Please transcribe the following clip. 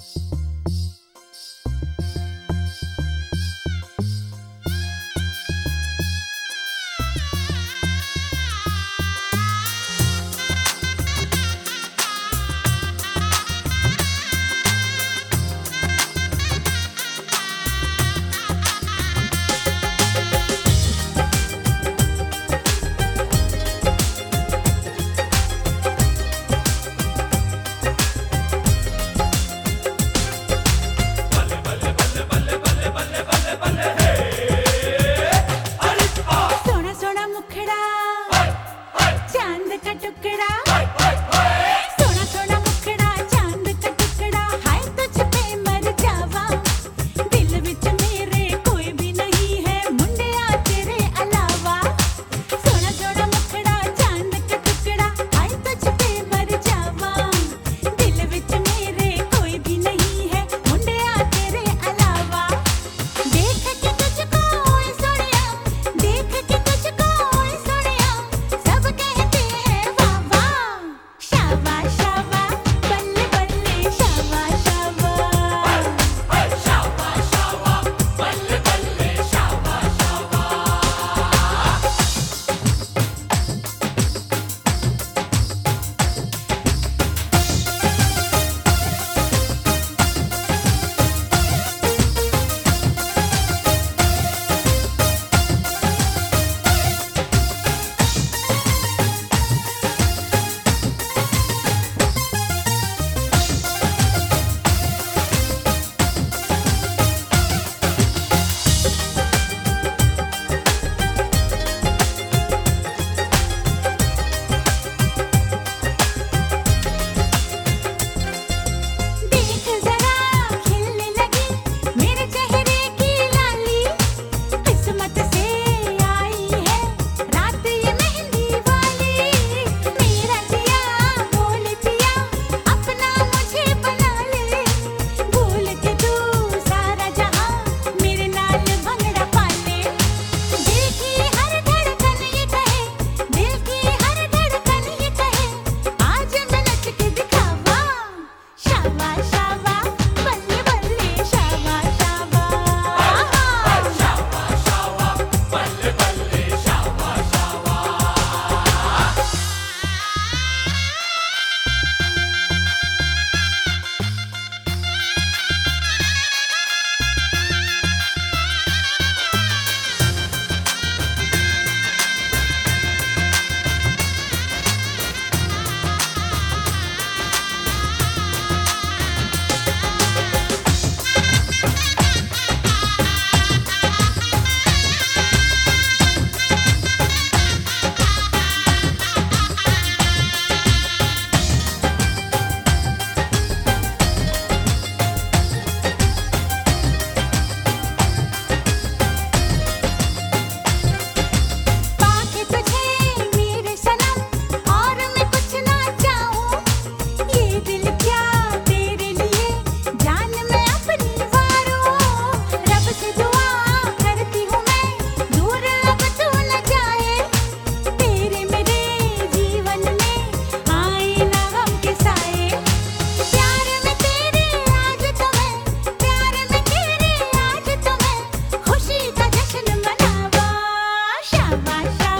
Peace. my shine.